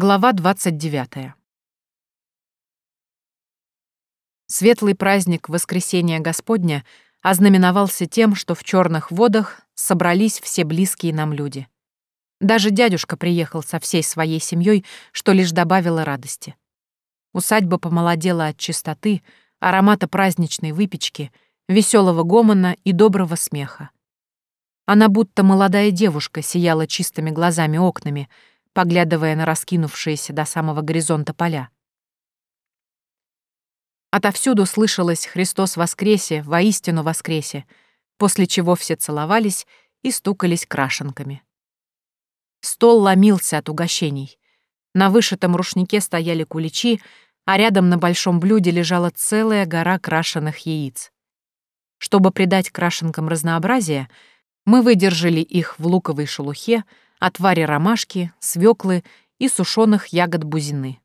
Глава 29. Светлый праздник Воскресения Господня ознаменовался тем, что в черных водах собрались все близкие нам люди. Даже дядюшка приехал со всей своей семьей, что лишь добавило радости. Усадьба помолодела от чистоты, аромата праздничной выпечки, веселого гомона и доброго смеха. Она будто молодая девушка сияла чистыми глазами окнами — поглядывая на раскинувшиеся до самого горизонта поля. Отовсюду слышалось «Христос воскресе, воистину воскресе», после чего все целовались и стукались крашенками. Стол ломился от угощений. На вышитом рушнике стояли куличи, а рядом на большом блюде лежала целая гора крашеных яиц. Чтобы придать крашенкам разнообразие, мы выдержали их в луковой шелухе, отваре ромашки, свеклы и сушеных ягод бузины.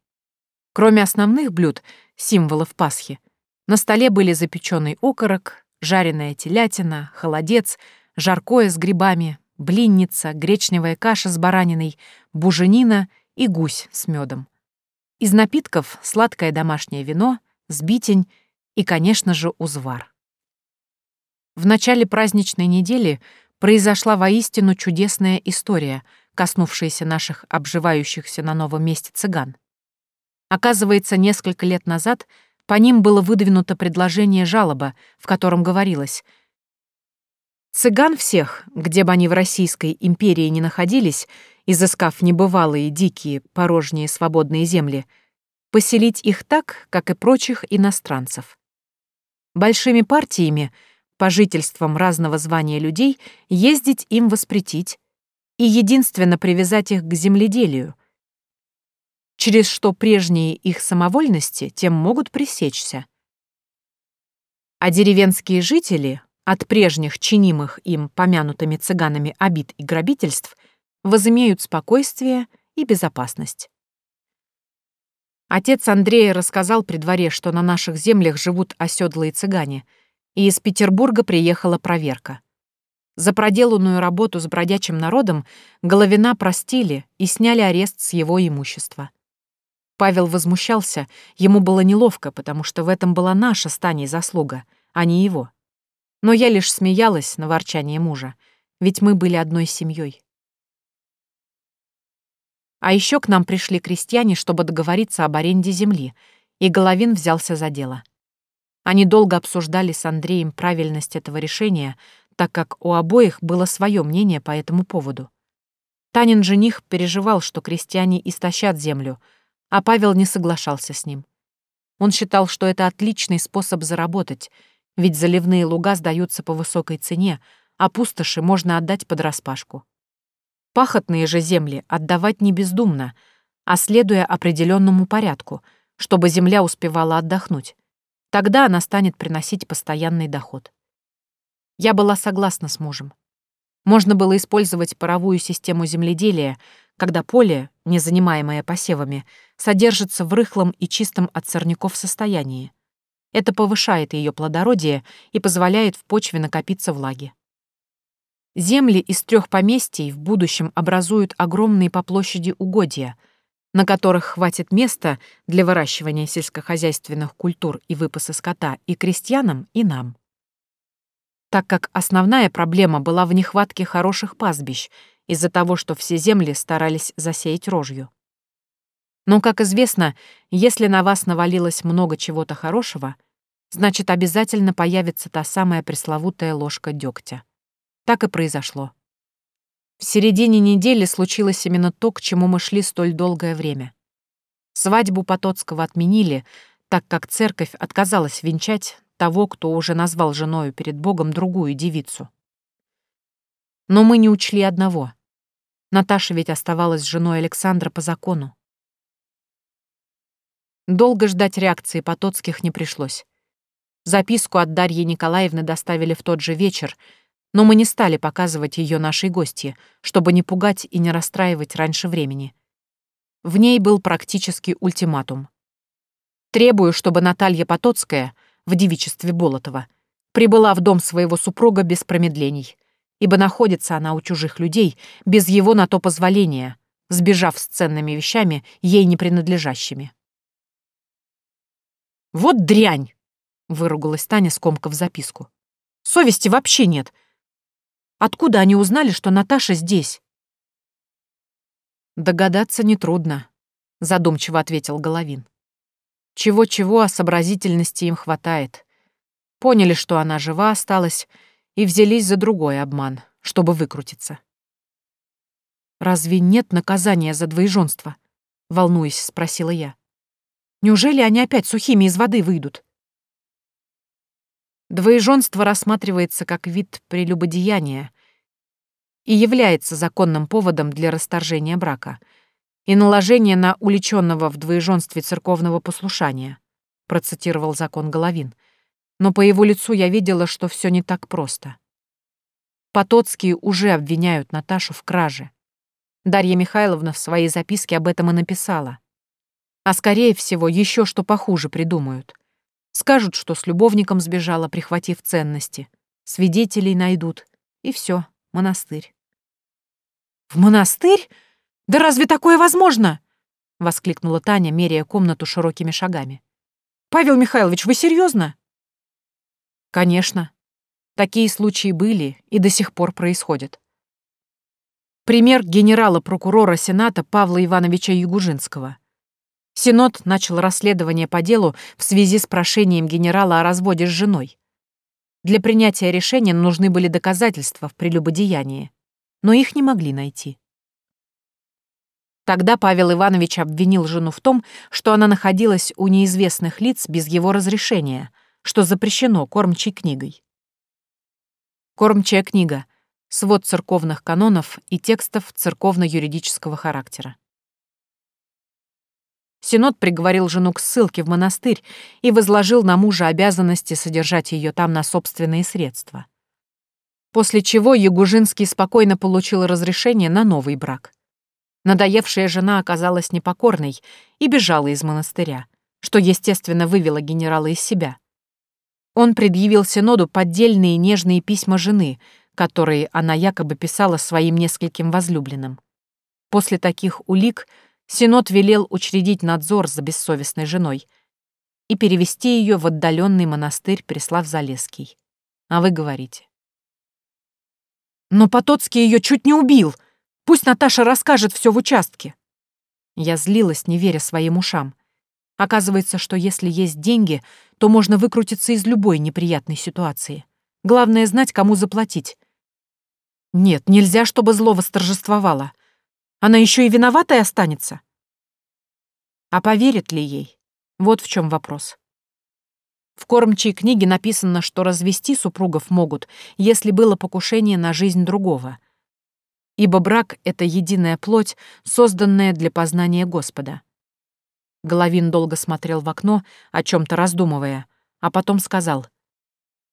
Кроме основных блюд, символов Пасхи, на столе были запеченный окорок, жареная телятина, холодец, жаркое с грибами, блинница, гречневая каша с бараниной, буженина и гусь с медом. Из напитков сладкое домашнее вино, сбитень и, конечно же, узвар. В начале праздничной недели произошла воистину чудесная история, коснувшаяся наших обживающихся на новом месте цыган. Оказывается, несколько лет назад по ним было выдвинуто предложение жалоба, в котором говорилось «Цыган всех, где бы они в Российской империи не находились, изыскав небывалые, дикие, порожние свободные земли, поселить их так, как и прочих иностранцев. Большими партиями — по жительствам разного звания людей ездить им воспретить и единственно привязать их к земледелию, через что прежние их самовольности тем могут пресечься. А деревенские жители от прежних чинимых им помянутыми цыганами обид и грабительств возымеют спокойствие и безопасность. Отец Андрея рассказал при дворе, что на наших землях живут оседлые цыгане — и из Петербурга приехала проверка. За проделанную работу с бродячим народом Головина простили и сняли арест с его имущества. Павел возмущался, ему было неловко, потому что в этом была наша с Таней заслуга, а не его. Но я лишь смеялась на ворчание мужа, ведь мы были одной семьей. А еще к нам пришли крестьяне, чтобы договориться об аренде земли, и Головин взялся за дело. Они долго обсуждали с Андреем правильность этого решения, так как у обоих было свое мнение по этому поводу. Танин жених переживал, что крестьяне истощат землю, а Павел не соглашался с ним. Он считал, что это отличный способ заработать, ведь заливные луга сдаются по высокой цене, а пустоши можно отдать под распашку. Пахотные же земли отдавать не бездумно, а следуя определенному порядку, чтобы земля успевала отдохнуть. Тогда она станет приносить постоянный доход. Я была согласна с мужем. Можно было использовать паровую систему земледелия, когда поле, не занимаемое посевами, содержится в рыхлом и чистом от сорняков состоянии. Это повышает ее плодородие и позволяет в почве накопиться влаги. Земли из трех поместий в будущем образуют огромные по площади угодья — на которых хватит места для выращивания сельскохозяйственных культур и выпаса скота и крестьянам, и нам. Так как основная проблема была в нехватке хороших пастбищ из-за того, что все земли старались засеять рожью. Но, как известно, если на вас навалилось много чего-то хорошего, значит, обязательно появится та самая пресловутая ложка дегтя. Так и произошло. В середине недели случилось именно то, к чему мы шли столь долгое время. Свадьбу Потоцкого отменили, так как церковь отказалась венчать того, кто уже назвал женою перед Богом другую девицу. Но мы не учли одного. Наташа ведь оставалась женой Александра по закону. Долго ждать реакции Потоцких не пришлось. Записку от Дарьи Николаевны доставили в тот же вечер — но мы не стали показывать ее нашей гостье, чтобы не пугать и не расстраивать раньше времени. В ней был практически ультиматум. Требую, чтобы Наталья Потоцкая в девичестве Болотова прибыла в дом своего супруга без промедлений, ибо находится она у чужих людей без его на то позволения, сбежав с ценными вещами, ей не принадлежащими. «Вот дрянь!» — выругалась Таня, скомкав записку. «Совести вообще нет. Откуда они узнали, что Наташа здесь?» «Догадаться нетрудно», — задумчиво ответил Головин. «Чего-чего, а сообразительности им хватает. Поняли, что она жива осталась, и взялись за другой обман, чтобы выкрутиться». «Разве нет наказания за двоеженство?» — волнуясь, спросила я. «Неужели они опять сухими из воды выйдут?» Двоеженство рассматривается как вид прелюбодеяния и является законным поводом для расторжения брака и наложения на уличенного в двоеженстве церковного послушания, процитировал закон Головин. Но по его лицу я видела, что все не так просто. Потоцкие уже обвиняют Наташу в краже. Дарья Михайловна в своей записке об этом и написала. А скорее всего, еще что похуже придумают. Скажут, что с любовником сбежала, прихватив ценности. Свидетелей найдут. И все, монастырь. «В монастырь? Да разве такое возможно?» — воскликнула Таня, меряя комнату широкими шагами. «Павел Михайлович, вы серьезно? «Конечно. Такие случаи были и до сих пор происходят. Пример генерала-прокурора Сената Павла Ивановича Ягужинского. Сенат начал расследование по делу в связи с прошением генерала о разводе с женой. Для принятия решения нужны были доказательства в прелюбодеянии, но их не могли найти. Тогда Павел Иванович обвинил жену в том, что она находилась у неизвестных лиц без его разрешения, что запрещено кормчей книгой. Кормчая книга — свод церковных канонов и текстов церковно-юридического характера. Синод приговорил жену к ссылке в монастырь и возложил на мужа обязанности содержать ее там на собственные средства. После чего Ягужинский спокойно получил разрешение на новый брак. Надоевшая жена оказалась непокорной и бежала из монастыря, что, естественно, вывело генерала из себя. Он предъявил Синоду поддельные нежные письма жены, которые она якобы писала своим нескольким возлюбленным. После таких улик — Синод велел учредить надзор за бессовестной женой и перевести ее в отдаленный монастырь Преслав-Залесский. А вы говорите. Но Потоцкий ее чуть не убил. Пусть Наташа расскажет все в участке. Я злилась, не веря своим ушам. Оказывается, что если есть деньги, то можно выкрутиться из любой неприятной ситуации. Главное — знать, кому заплатить. Нет, нельзя, чтобы зло восторжествовало. Она еще и виноватой останется? А поверит ли ей? Вот в чем вопрос. В кормчей книге написано, что развести супругов могут, если было покушение на жизнь другого. Ибо брак — это единая плоть, созданная для познания Господа. Головин долго смотрел в окно, о чем то раздумывая, а потом сказал.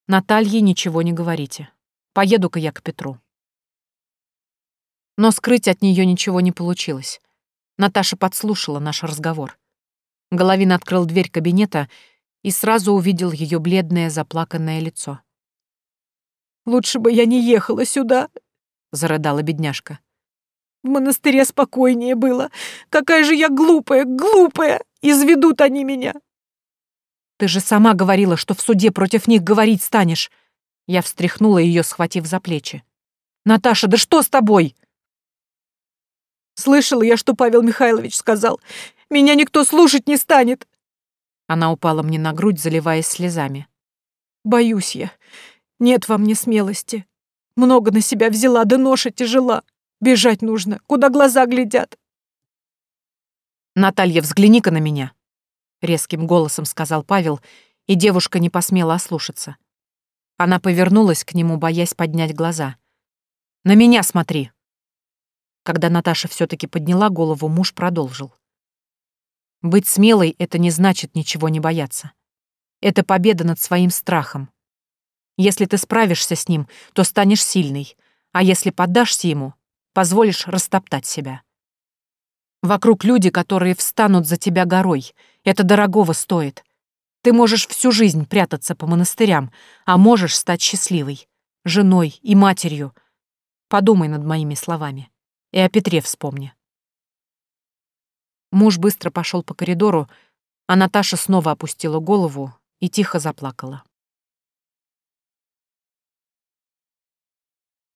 «Наталье ничего не говорите. Поеду-ка я к Петру». Но скрыть от нее ничего не получилось. Наташа подслушала наш разговор. Головин открыл дверь кабинета и сразу увидел ее бледное заплаканное лицо. «Лучше бы я не ехала сюда», — зарыдала бедняжка. «В монастыре спокойнее было. Какая же я глупая, глупая! Изведут они меня!» «Ты же сама говорила, что в суде против них говорить станешь!» Я встряхнула ее, схватив за плечи. «Наташа, да что с тобой?» Слышала я, что Павел Михайлович сказал. Меня никто слушать не станет. Она упала мне на грудь, заливаясь слезами. Боюсь я. Нет во мне смелости. Много на себя взяла, да ноша тяжела. Бежать нужно, куда глаза глядят. «Наталья, взгляни-ка на меня», — резким голосом сказал Павел, и девушка не посмела ослушаться. Она повернулась к нему, боясь поднять глаза. «На меня смотри!» Когда Наташа все-таки подняла голову, муж продолжил. «Быть смелой — это не значит ничего не бояться. Это победа над своим страхом. Если ты справишься с ним, то станешь сильной, а если поддашься ему, позволишь растоптать себя. Вокруг люди, которые встанут за тебя горой. Это дорогого стоит. Ты можешь всю жизнь прятаться по монастырям, а можешь стать счастливой, женой и матерью. Подумай над моими словами. И о Петре вспомни. Муж быстро пошел по коридору, а Наташа снова опустила голову и тихо заплакала.